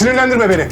Sinirlendirme beni.